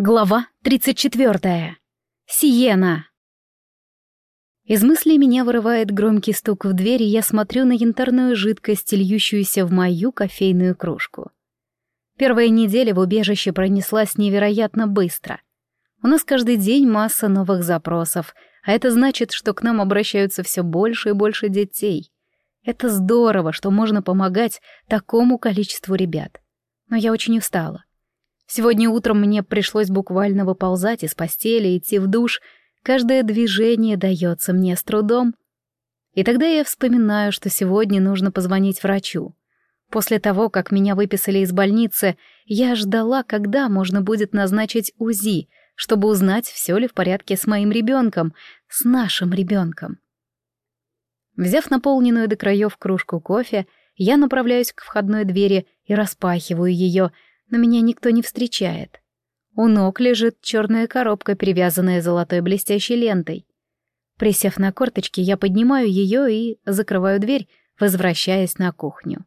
Глава 34. Сиена. Из мыслей меня вырывает громкий стук в дверь, и я смотрю на янтарную жидкость, льющуюся в мою кофейную кружку. Первая неделя в убежище пронеслась невероятно быстро. У нас каждый день масса новых запросов, а это значит, что к нам обращаются все больше и больше детей. Это здорово, что можно помогать такому количеству ребят. Но я очень устала. Сегодня утром мне пришлось буквально выползать из постели, идти в душ. Каждое движение дается мне с трудом. И тогда я вспоминаю, что сегодня нужно позвонить врачу. После того, как меня выписали из больницы, я ждала, когда можно будет назначить УЗИ, чтобы узнать, все ли в порядке с моим ребенком, с нашим ребенком. Взяв наполненную до краев кружку кофе, я направляюсь к входной двери и распахиваю ее — но меня никто не встречает. У ног лежит черная коробка, перевязанная золотой блестящей лентой. Присев на корточки, я поднимаю ее и закрываю дверь, возвращаясь на кухню.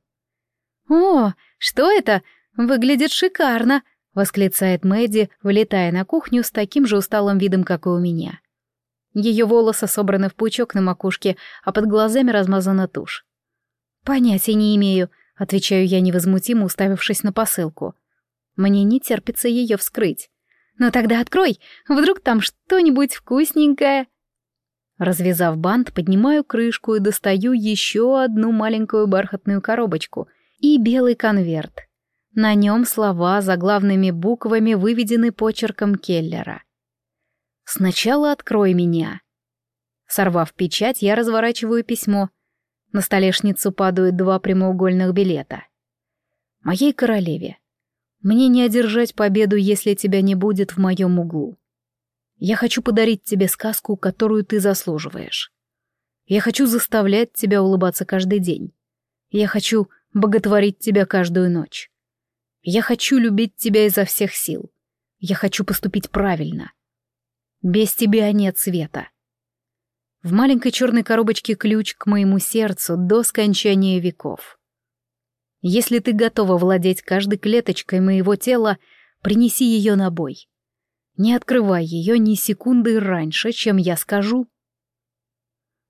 «О, что это? Выглядит шикарно!» — восклицает Мэдди, вылетая на кухню с таким же усталым видом, как и у меня. Ее волосы собраны в пучок на макушке, а под глазами размазана тушь. «Понятия не имею», — отвечаю я невозмутимо, уставившись на посылку. Мне не терпится ее вскрыть. «Ну тогда открой, вдруг там что-нибудь вкусненькое». Развязав бант, поднимаю крышку и достаю еще одну маленькую бархатную коробочку и белый конверт. На нем слова заглавными буквами выведены почерком Келлера. «Сначала открой меня». Сорвав печать, я разворачиваю письмо. На столешницу падают два прямоугольных билета. «Моей королеве, мне не одержать победу, если тебя не будет в моем углу. Я хочу подарить тебе сказку, которую ты заслуживаешь. Я хочу заставлять тебя улыбаться каждый день. Я хочу боготворить тебя каждую ночь. Я хочу любить тебя изо всех сил. Я хочу поступить правильно. Без тебя нет света. В маленькой черной коробочке ключ к моему сердцу до скончания веков. Если ты готова владеть каждой клеточкой моего тела, принеси ее на бой. Не открывай ее ни секунды раньше, чем я скажу.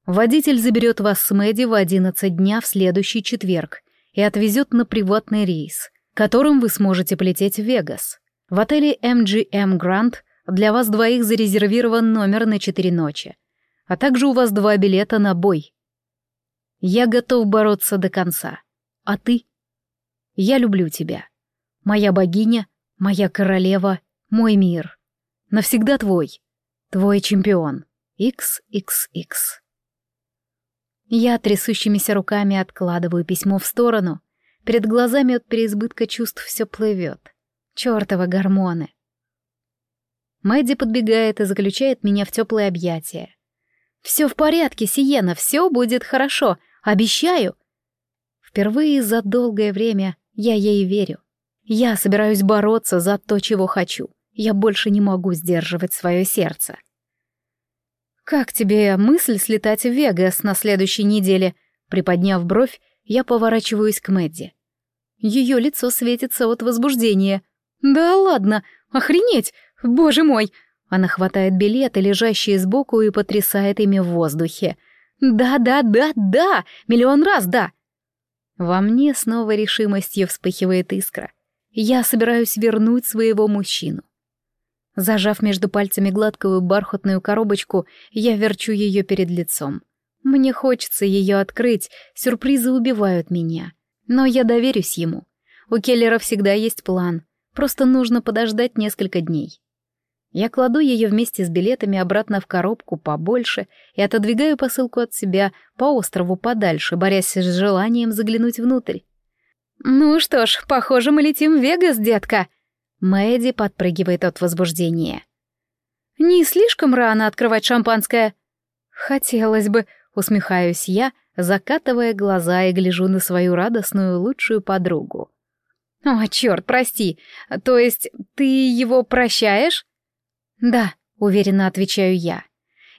Водитель заберет вас с Мэдди в 11 дня в следующий четверг и отвезет на приватный рейс, которым вы сможете полететь в Вегас. В отеле MGM Grand для вас двоих зарезервирован номер на 4 ночи, а также у вас два билета на бой. Я готов бороться до конца. А ты? Я люблю тебя. Моя богиня, моя королева, мой мир. Навсегда твой. Твой чемпион. XXX. Я трясущимися руками откладываю письмо в сторону. Перед глазами от переизбытка чувств все плывет. Чёртовы гормоны. Мэдди подбегает и заключает меня в теплые объятия. «Все в порядке, Сиена, все будет хорошо, обещаю!» Впервые за долгое время я ей верю. Я собираюсь бороться за то, чего хочу. Я больше не могу сдерживать свое сердце. «Как тебе мысль слетать в Вегас на следующей неделе?» Приподняв бровь, я поворачиваюсь к Мэдди. Ее лицо светится от возбуждения. «Да ладно! Охренеть! Боже мой!» Она хватает билеты, лежащие сбоку, и потрясает ими в воздухе. «Да, да, да, да! Миллион раз да! Во мне снова решимостью вспыхивает искра. Я собираюсь вернуть своего мужчину. Зажав между пальцами гладкую бархатную коробочку, я верчу ее перед лицом. Мне хочется ее открыть, сюрпризы убивают меня. Но я доверюсь ему. У Келлера всегда есть план, просто нужно подождать несколько дней. Я кладу ее вместе с билетами обратно в коробку побольше и отодвигаю посылку от себя по острову подальше, борясь с желанием заглянуть внутрь. «Ну что ж, похоже, мы летим в Вегас, детка!» Мэдди подпрыгивает от возбуждения. «Не слишком рано открывать шампанское?» «Хотелось бы», — усмехаюсь я, закатывая глаза и гляжу на свою радостную лучшую подругу. «О, черт, прости. То есть ты его прощаешь?» «Да», — уверенно отвечаю я.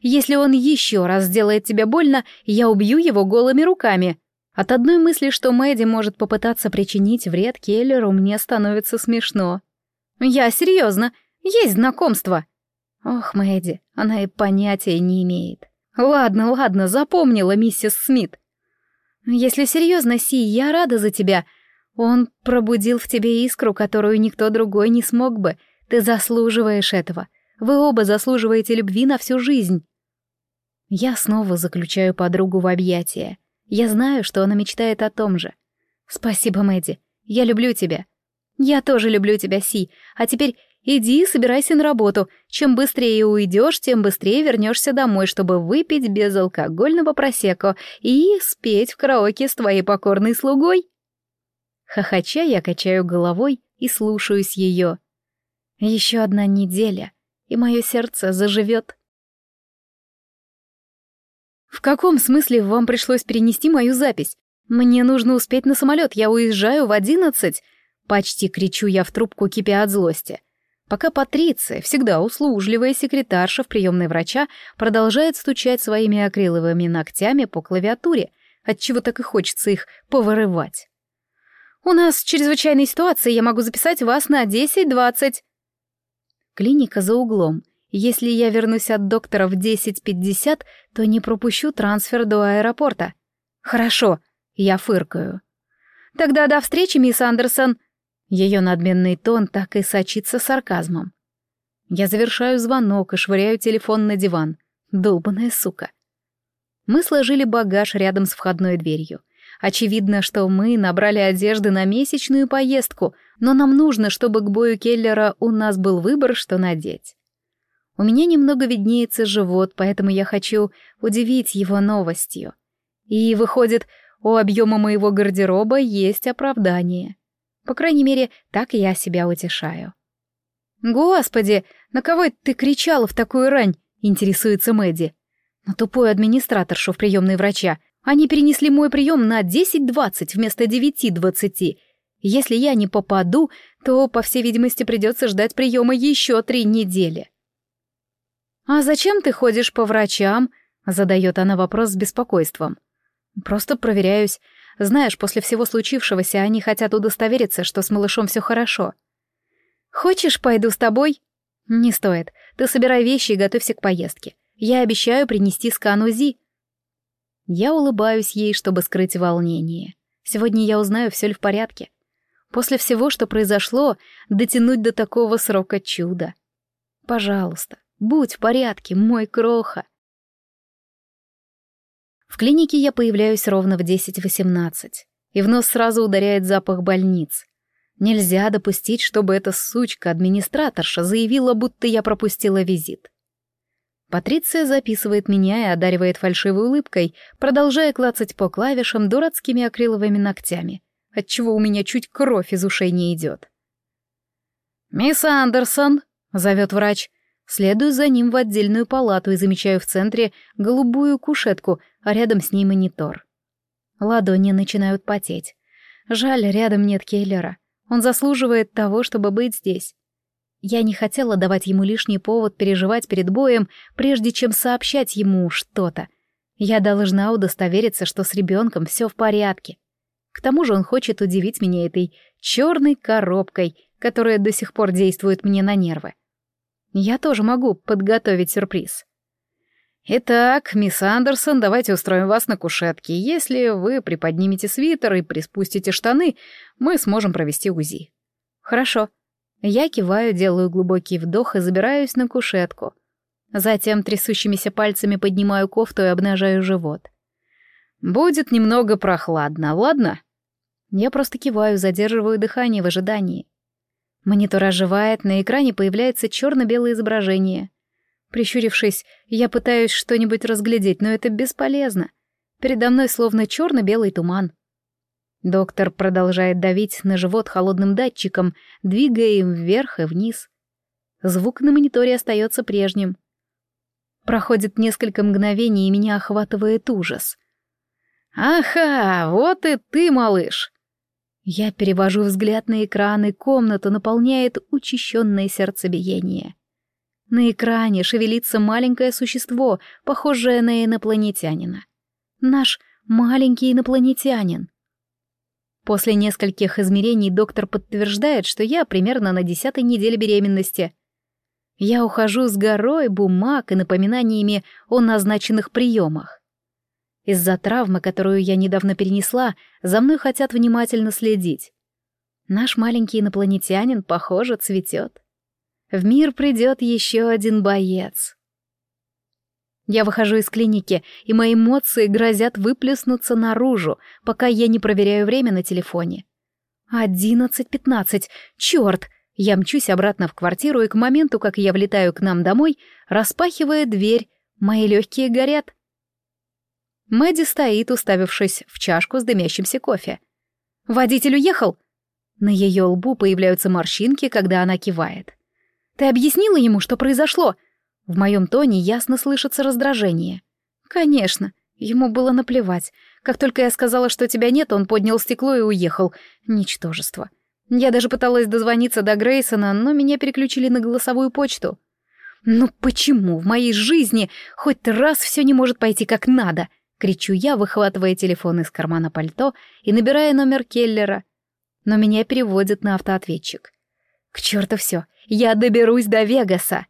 «Если он еще раз сделает тебе больно, я убью его голыми руками». От одной мысли, что Мэдди может попытаться причинить вред Келлеру, мне становится смешно. «Я серьезно. Есть знакомство. Ох, Мэдди, она и понятия не имеет. Ладно, ладно, запомнила миссис Смит. Если серьезно, Си, я рада за тебя. Он пробудил в тебе искру, которую никто другой не смог бы. Ты заслуживаешь этого. Вы оба заслуживаете любви на всю жизнь. Я снова заключаю подругу в объятия. Я знаю, что она мечтает о том же. Спасибо, Мэдди. Я люблю тебя. Я тоже люблю тебя, Си. А теперь иди собирайся на работу. Чем быстрее уйдешь, тем быстрее вернешься домой, чтобы выпить безалкогольного просеко и спеть в караоке с твоей покорной слугой. Хохоча я качаю головой и слушаюсь ее. Еще одна неделя, и мое сердце заживет. «В каком смысле вам пришлось перенести мою запись? Мне нужно успеть на самолет, я уезжаю в одиннадцать!» Почти кричу я в трубку, кипя от злости. Пока Патриция, всегда услужливая секретарша в приемной врача, продолжает стучать своими акриловыми ногтями по клавиатуре, отчего так и хочется их повырывать. «У нас чрезвычайная ситуация, я могу записать вас на десять-двадцать». Клиника за углом, если я вернусь от доктора в 10.50, то не пропущу трансфер до аэропорта. Хорошо, я фыркаю. Тогда до встречи, мисс Андерсон. Ее надменный тон так и сочится сарказмом. Я завершаю звонок и швыряю телефон на диван. Долбаная сука. Мы сложили багаж рядом с входной дверью. Очевидно, что мы набрали одежды на месячную поездку, но нам нужно, чтобы к бою Келлера у нас был выбор, что надеть. У меня немного виднеется живот, поэтому я хочу удивить его новостью. И выходит, у объема моего гардероба есть оправдание. По крайней мере, так я себя утешаю. «Господи, на кого ты кричала в такую рань?» — интересуется Мэдди. «На тупую администраторшу в приемной врача. Они перенесли мой прием на 10.20 вместо 9.20. Если я не попаду, то, по всей видимости, придется ждать приема еще три недели». «А зачем ты ходишь по врачам?» — задает она вопрос с беспокойством. «Просто проверяюсь. Знаешь, после всего случившегося они хотят удостовериться, что с малышом все хорошо». «Хочешь, пойду с тобой?» «Не стоит. Ты собирай вещи и готовься к поездке. Я обещаю принести скан УЗИ». Я улыбаюсь ей, чтобы скрыть волнение. Сегодня я узнаю, все ли в порядке. После всего, что произошло, дотянуть до такого срока чуда. Пожалуйста, Будь в порядке, мой кроха. В клинике я появляюсь ровно в 10-18, и в нос сразу ударяет запах больниц. Нельзя допустить, чтобы эта сучка-администраторша заявила, будто я пропустила визит. Патриция записывает меня и одаривает фальшивой улыбкой, продолжая клацать по клавишам дурацкими акриловыми ногтями, отчего у меня чуть кровь из ушей не идет. «Мисс Андерсон», — зовет врач, — Следую за ним в отдельную палату и замечаю в центре голубую кушетку, а рядом с ней монитор. Ладони начинают потеть. Жаль, рядом нет Кейлера. Он заслуживает того, чтобы быть здесь. Я не хотела давать ему лишний повод переживать перед боем, прежде чем сообщать ему что-то. Я должна удостовериться, что с ребенком все в порядке. К тому же он хочет удивить меня этой черной коробкой, которая до сих пор действует мне на нервы. Я тоже могу подготовить сюрприз. Итак, мисс Андерсон, давайте устроим вас на кушетке. Если вы приподнимете свитер и приспустите штаны, мы сможем провести УЗИ. Хорошо. Я киваю, делаю глубокий вдох и забираюсь на кушетку. Затем трясущимися пальцами поднимаю кофту и обнажаю живот. Будет немного прохладно, ладно? Я просто киваю, задерживаю дыхание в ожидании. Монитор оживает, на экране появляется черно-белое изображение. Прищурившись, я пытаюсь что-нибудь разглядеть, но это бесполезно. Передо мной словно черно-белый туман. Доктор продолжает давить на живот холодным датчиком, двигая им вверх и вниз. Звук на мониторе остается прежним. Проходит несколько мгновений, и меня охватывает ужас. «Аха, вот и ты, малыш!» Я перевожу взгляд на экран, и комнату наполняет учащенное сердцебиение. На экране шевелится маленькое существо, похожее на инопланетянина. Наш маленький инопланетянин. После нескольких измерений доктор подтверждает, что я примерно на десятой неделе беременности. Я ухожу с горой бумаг и напоминаниями о назначенных приемах. Из-за травмы, которую я недавно перенесла, за мной хотят внимательно следить. Наш маленький инопланетянин, похоже, цветет. В мир придет еще один боец. Я выхожу из клиники, и мои эмоции грозят выплеснуться наружу, пока я не проверяю время на телефоне. Одиннадцать пятнадцать, черт! Я мчусь обратно в квартиру, и к моменту, как я влетаю к нам домой, распахивая дверь, мои легкие горят. Мэдди стоит, уставившись в чашку с дымящимся кофе. «Водитель уехал?» На ее лбу появляются морщинки, когда она кивает. «Ты объяснила ему, что произошло?» В моем тоне ясно слышится раздражение. «Конечно, ему было наплевать. Как только я сказала, что тебя нет, он поднял стекло и уехал. Ничтожество. Я даже пыталась дозвониться до Грейсона, но меня переключили на голосовую почту. «Ну почему в моей жизни хоть раз все не может пойти как надо?» — кричу я, выхватывая телефон из кармана пальто и набирая номер Келлера. Но меня переводят на автоответчик. «К черту все, я доберусь до Вегаса!»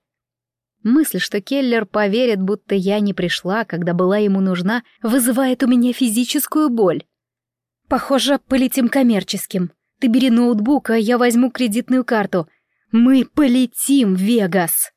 Мысль, что Келлер поверит, будто я не пришла, когда была ему нужна, вызывает у меня физическую боль. «Похоже, полетим коммерческим», ты бери ноутбук, а я возьму кредитную карту. Мы полетим в Вегас!»